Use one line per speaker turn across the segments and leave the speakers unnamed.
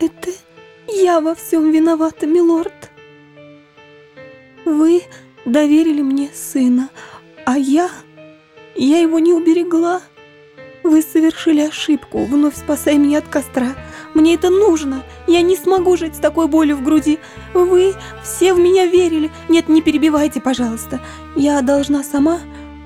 Это я во всем виновата, милорд. Вы доверили мне сына, а я... Я его не уберегла. Вы совершили ошибку, вновь спасая меня от костра. Мне это нужно. Я не смогу жить с такой болью в груди. Вы все в меня верили. Нет, не перебивайте, пожалуйста. Я должна сама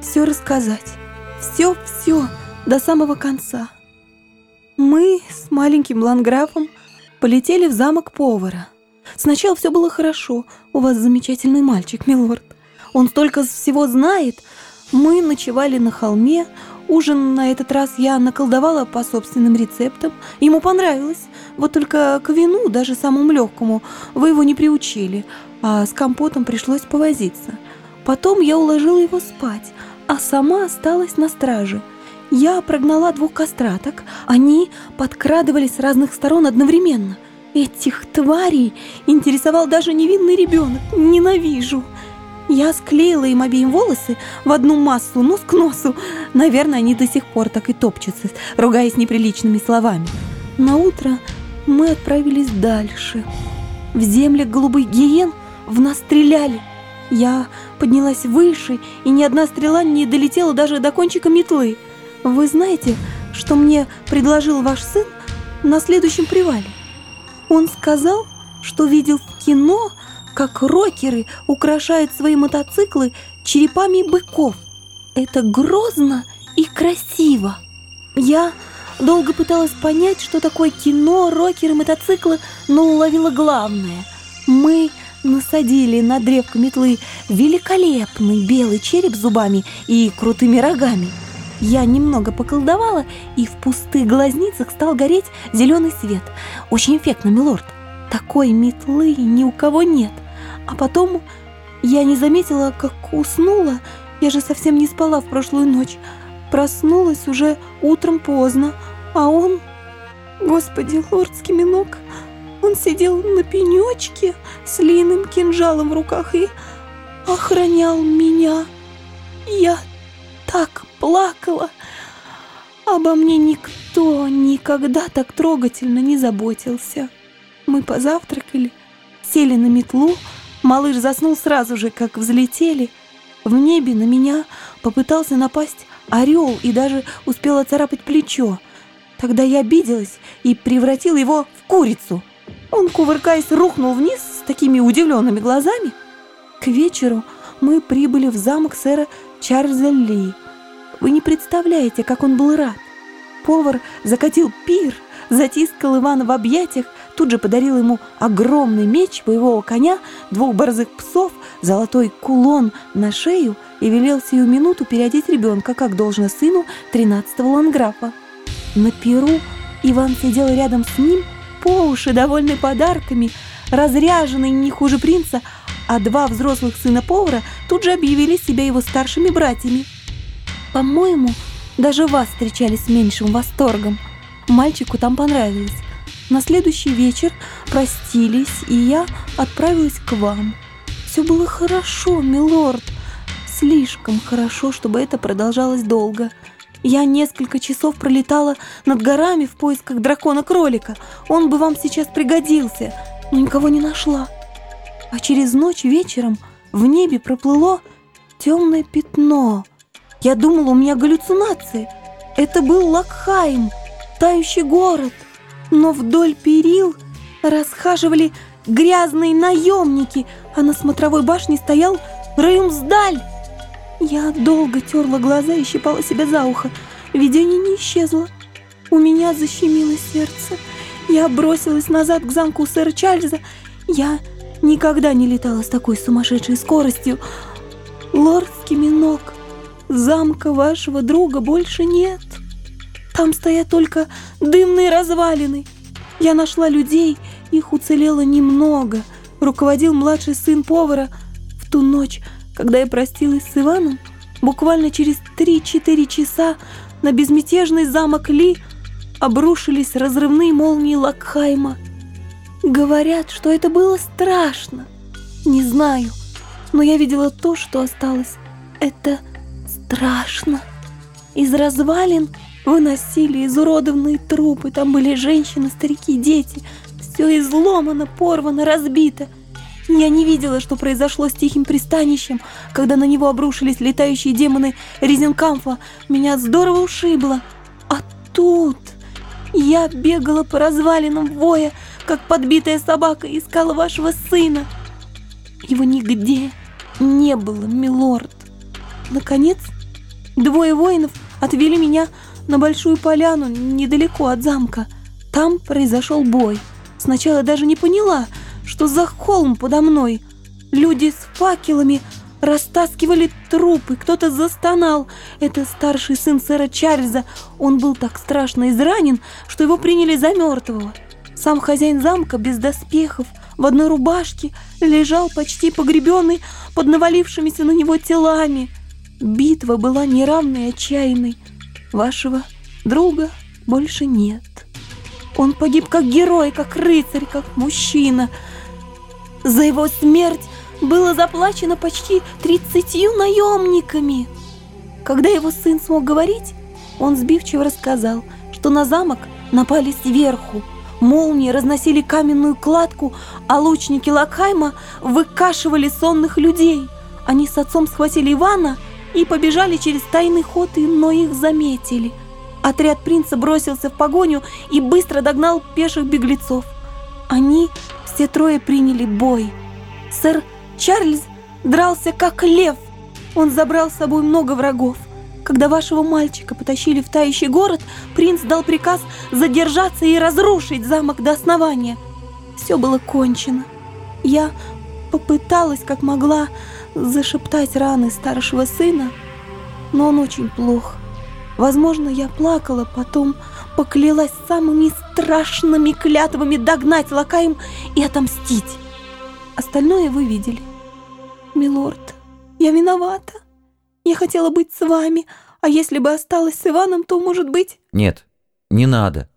все рассказать. Все-все до самого конца. Мы с маленьким ланграфом полетели в замок повара. Сначала все было хорошо. У вас замечательный мальчик, милорд. Он столько всего знает. Мы ночевали на холме. Ужин на этот раз я наколдовала по собственным рецептам. Ему понравилось. Вот только к вину, даже самому легкому, вы его не приучили. А с компотом пришлось повозиться. Потом я уложила его спать, а сама осталась на страже. Я прогнала двух кастраток. Они подкрадывались с разных сторон одновременно. Этих тварей интересовал даже невинный ребенок. Ненавижу. Я склеила им обеим волосы в одну массу, нос к носу. Наверное, они до сих пор так и топчутся, ругаясь неприличными словами. На утро мы отправились дальше. В землях голубых гиен в нас стреляли. Я поднялась выше, и ни одна стрела не долетела даже до кончика метлы. Вы знаете, что мне предложил ваш сын на следующем привале? Он сказал, что видел в кино как рокеры украшают свои мотоциклы черепами быков. Это грозно и красиво. Я долго пыталась понять, что такое кино, рокеры, мотоциклы, но уловила главное. Мы насадили на древко метлы великолепный белый череп с зубами и крутыми рогами. Я немного поколдовала, и в пустых глазницах стал гореть зеленый свет. Очень эффектно, милорд. Такой метлы ни у кого нет. А потом я не заметила, как уснула. Я же совсем не спала в прошлую ночь. Проснулась уже утром поздно, а он... Господи, лордский минок... Он сидел на пенечке с длинным кинжалом в руках и охранял меня. Я так плакала. Обо мне никто никогда так трогательно не заботился. Мы позавтракали, сели на метлу, Малыш заснул сразу же, как взлетели. В небе на меня попытался напасть орел и даже успел оцарапать плечо. Тогда я обиделась и превратила его в курицу. Он, кувыркаясь, рухнул вниз с такими удивленными глазами. К вечеру мы прибыли в замок сэра Чарльза Ли. Вы не представляете, как он был рад. Повар закатил пир, затискал Ивана в объятиях, тут же подарил ему огромный меч боевого коня, двух борзых псов, золотой кулон на шею и велел сию минуту переодеть ребенка, как должно сыну 13-го ланграфа. На перу Иван сидел рядом с ним, по уши довольный подарками, разряженный не хуже принца, а два взрослых сына повара тут же объявили себя его старшими братьями. По-моему, даже вас встречали с меньшим восторгом. Мальчику там понравилось. На следующий вечер простились, и я отправилась к вам. Все было хорошо, милорд. Слишком хорошо, чтобы это продолжалось долго. Я несколько часов пролетала над горами в поисках дракона-кролика. Он бы вам сейчас пригодился, но никого не нашла. А через ночь вечером в небе проплыло темное пятно. Я думала, у меня галлюцинации. Это был Лакхайм, тающий город но вдоль перил расхаживали грязные наемники, а на смотровой башне стоял Раюмсдаль. Я долго терла глаза и щипала себя за ухо. Видение не исчезло. У меня защемило сердце. Я бросилась назад к замку сэра Чарльза. Я никогда не летала с такой сумасшедшей скоростью. Лордский минок, замка вашего друга больше нет. Там стоят только дымные развалины. Я нашла людей, их уцелело немного. Руководил младший сын повара. В ту ночь, когда я простилась с Иваном, буквально через 3-4 часа на безмятежный замок Ли обрушились разрывные молнии Лакхайма. Говорят, что это было страшно. Не знаю, но я видела то, что осталось. Это страшно. Из развалин Выносили изуродованные трупы, там были женщины, старики, дети. Все изломано, порвано, разбито. Я не видела, что произошло с тихим пристанищем, когда на него обрушились летающие демоны Резенкамфа. Меня здорово ушибло. А тут я бегала по развалинам воя, как подбитая собака, искала вашего сына. Его нигде не было, милорд. Наконец, двое воинов отвели меня на большую поляну недалеко от замка. Там произошел бой. Сначала даже не поняла, что за холм подо мной. Люди с факелами растаскивали трупы, кто-то застонал. Это старший сын сэра Чарльза. Он был так страшно изранен, что его приняли за мертвого. Сам хозяин замка без доспехов, в одной рубашке, лежал почти погребенный под навалившимися на него телами. Битва была неравной и отчаянной. Вашего друга больше нет. Он погиб как герой, как рыцарь, как мужчина. За его смерть было заплачено почти тридцатью наемниками. Когда его сын смог говорить, он сбивчиво рассказал, что на замок напали сверху. Молнии разносили каменную кладку, а лучники Лакхайма выкашивали сонных людей. Они с отцом схватили Ивана и побежали через тайный ход, но их заметили. Отряд принца бросился в погоню и быстро догнал пеших беглецов. Они все трое приняли бой. Сэр Чарльз дрался как лев. Он забрал с собой много врагов. Когда вашего мальчика потащили в тающий город, принц дал приказ задержаться и разрушить замок до основания. Все было кончено. Я попыталась, как могла, зашептать раны старшего сына, но он очень плох. Возможно, я плакала, потом поклялась самыми страшными клятвами догнать Лакаем и отомстить. Остальное вы видели. Милорд, я виновата. Я хотела быть с вами, а если бы осталась с Иваном, то, может быть...
Нет, не надо.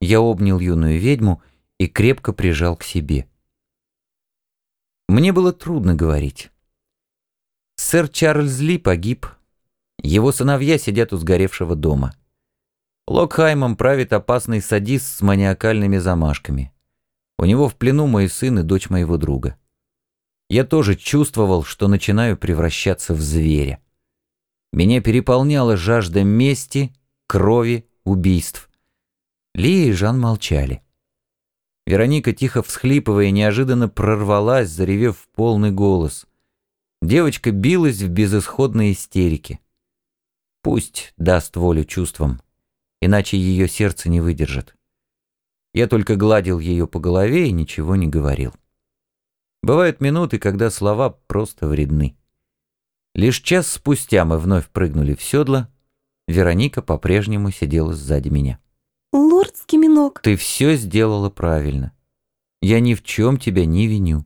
Я обнял юную ведьму и крепко прижал к себе. Мне было трудно говорить. Сэр Чарльз Ли погиб. Его сыновья сидят у сгоревшего дома. Локхаймом правит опасный садист с маниакальными замашками. У него в плену мой сын и дочь моего друга. Я тоже чувствовал, что начинаю превращаться в зверя. Меня переполняла жажда мести, крови, убийств. Лия и Жан молчали. Вероника, тихо всхлипывая, неожиданно прорвалась, заревев в полный голос. Девочка билась в безысходной истерике. Пусть даст волю чувствам, иначе ее сердце не выдержит. Я только гладил ее по голове и ничего не говорил. Бывают минуты, когда слова просто вредны. Лишь час спустя мы вновь прыгнули в седло. Вероника по-прежнему сидела сзади меня.
«Лорд Скиминок!»
«Ты все сделала правильно. Я ни в чем тебя не виню.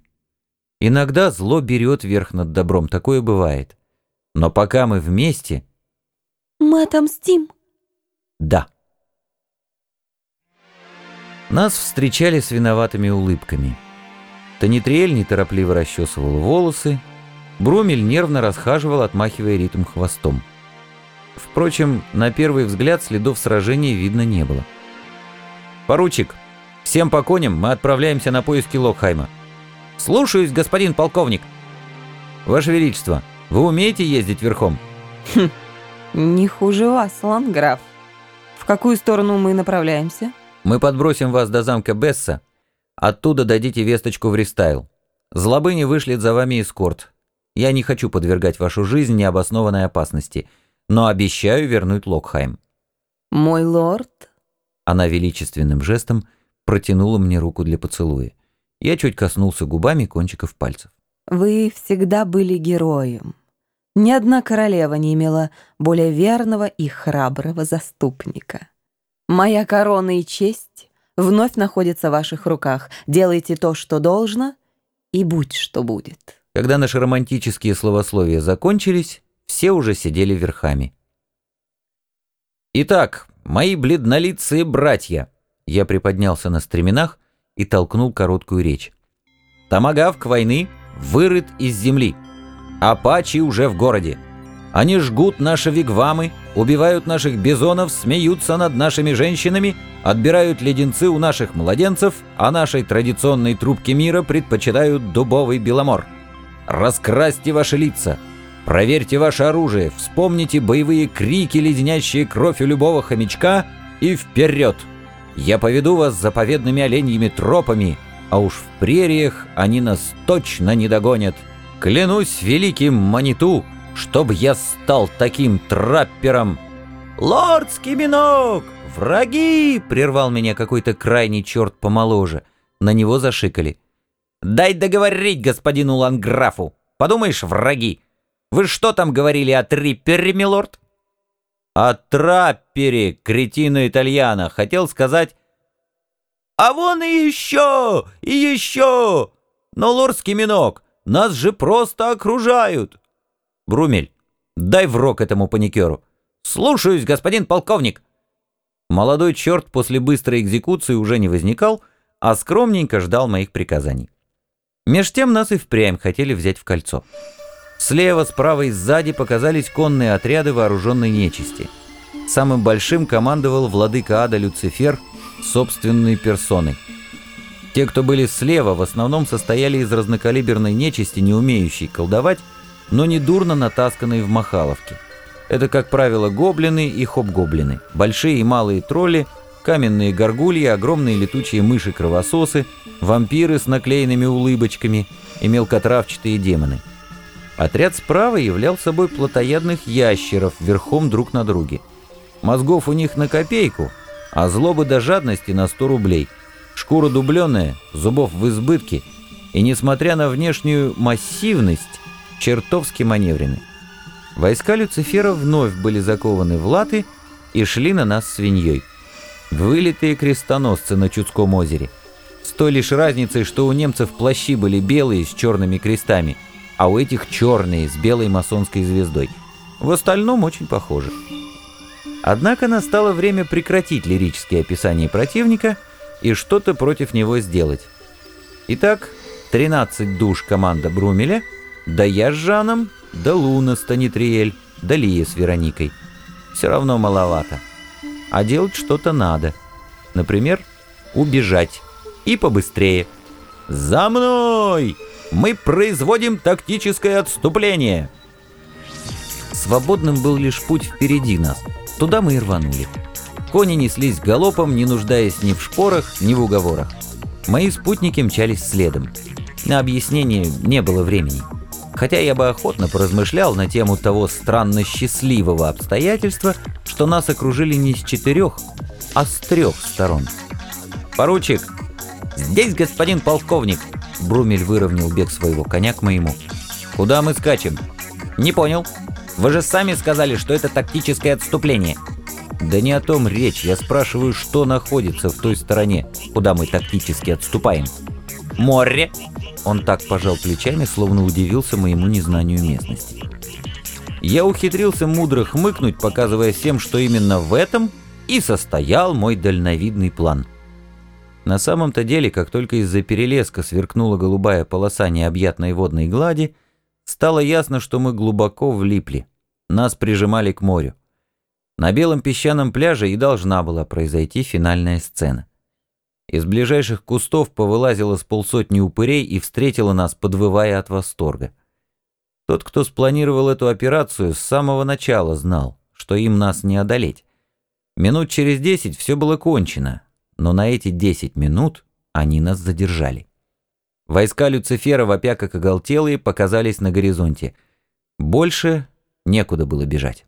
Иногда зло берет верх над добром, такое бывает. Но пока мы вместе...»
«Мы отомстим!»
«Да». Нас встречали с виноватыми улыбками. Танитриэль неторопливо расчесывал волосы, Брумель нервно расхаживал, отмахивая ритм хвостом. Впрочем, на первый взгляд следов сражения видно не было. «Поручик, всем по коням мы отправляемся на поиски Локхайма». «Слушаюсь, господин полковник». «Ваше Величество, вы умеете ездить верхом?»
«Хм, не хуже вас, ландграф. В какую сторону мы направляемся?»
«Мы подбросим вас до замка Бесса. Оттуда дадите весточку в Ристайл. Злобыни вышлет за вами эскорт. Я не хочу подвергать вашу жизнь необоснованной опасности, но обещаю вернуть Локхайм».
«Мой лорд?»
Она величественным жестом протянула мне руку для поцелуя. Я чуть коснулся губами кончиков пальцев.
«Вы всегда были героем. Ни одна королева не имела более верного и храброго заступника. Моя корона и честь вновь находятся в ваших руках. Делайте то, что должно, и будь что будет».
Когда наши романтические словословия закончились, все уже сидели верхами. «Итак, мои бледнолицые братья!» Я приподнялся на стременах и толкнул короткую речь. «Томагавк войны вырыт из земли. Апачи уже в городе. Они жгут наши вигвамы, убивают наших бизонов, смеются над нашими женщинами, отбирают леденцы у наших младенцев, а нашей традиционной трубке мира предпочитают дубовый беломор. Раскрасьте ваши лица, проверьте ваше оружие, вспомните боевые крики, леденящие кровь у любого хомячка, и вперед! Я поведу вас заповедными оленьими тропами, а уж в прериях они нас точно не догонят. Клянусь великим Маниту, чтоб я стал таким траппером. «Лордский минок! Враги!» — прервал меня какой-то крайний черт помоложе. На него зашикали. «Дай договорить господину Ланграфу! Подумаешь, враги! Вы что там говорили о триппере, милорд?» «О траппере, кретина итальяна, хотел сказать...» «А вон и еще! И еще! Но, лордский минок, нас же просто окружают!» «Брумель, дай в рог этому паникеру!» «Слушаюсь, господин полковник!» Молодой черт после быстрой экзекуции уже не возникал, а скромненько ждал моих приказаний. Меж тем нас и впрямь хотели взять в кольцо. Слева, справа и сзади показались конные отряды вооруженной нечисти. Самым большим командовал владыка ада Люцифер собственной персоной. Те, кто были слева, в основном состояли из разнокалиберной нечисти, не умеющей колдовать, но недурно натасканной в махаловке. Это, как правило, гоблины и хоб-гоблины, большие и малые тролли, каменные горгульи, огромные летучие мыши-кровососы, вампиры с наклеенными улыбочками и мелкотравчатые демоны – Отряд справа являл собой плотоядных ящеров верхом друг на друге. Мозгов у них на копейку, а злобы до жадности на 100 рублей. Шкура дубленая, зубов в избытке, и, несмотря на внешнюю массивность, чертовски маневрены. Войска Люцифера вновь были закованы в латы и шли на нас свиньей. Вылитые крестоносцы на Чудском озере. С той лишь разницей, что у немцев плащи были белые с черными крестами – а у этих черные с белой масонской звездой. В остальном очень похоже. Однако настало время прекратить лирические описания противника и что-то против него сделать. Итак, 13 душ команда Брумеля, да я с Жаном, да Луна с Танитриэль, да Лия с Вероникой. Все равно маловато. А делать что-то надо. Например, убежать. И побыстрее. «За мной!» Мы производим тактическое отступление!» Свободным был лишь путь впереди нас. Туда мы и рванули. Кони неслись галопом, не нуждаясь ни в шпорах, ни в уговорах. Мои спутники мчались следом. На объяснение не было времени. Хотя я бы охотно поразмышлял на тему того странно счастливого обстоятельства, что нас окружили не с четырех, а с трех сторон. «Поручик!» «Здесь господин полковник!» Брумель выровнял бег своего коня к моему. «Куда мы скачем?» «Не понял. Вы же сами сказали, что это тактическое отступление». «Да не о том речь. Я спрашиваю, что находится в той стороне, куда мы тактически отступаем». «Море!» Он так пожал плечами, словно удивился моему незнанию местности. Я ухитрился мудро хмыкнуть, показывая всем, что именно в этом и состоял мой дальновидный план – на самом-то деле, как только из-за перелеска сверкнула голубая полоса необъятной водной глади, стало ясно, что мы глубоко влипли. Нас прижимали к морю. На белом песчаном пляже и должна была произойти финальная сцена. Из ближайших кустов повылазило с полсотни упырей и встретила нас, подвывая от восторга. Тот, кто спланировал эту операцию, с самого начала знал, что им нас не одолеть. Минут через десять все было кончено, но на эти 10 минут они нас задержали. Войска Люцифера, вопя как оголтелые, показались на горизонте. Больше некуда было бежать.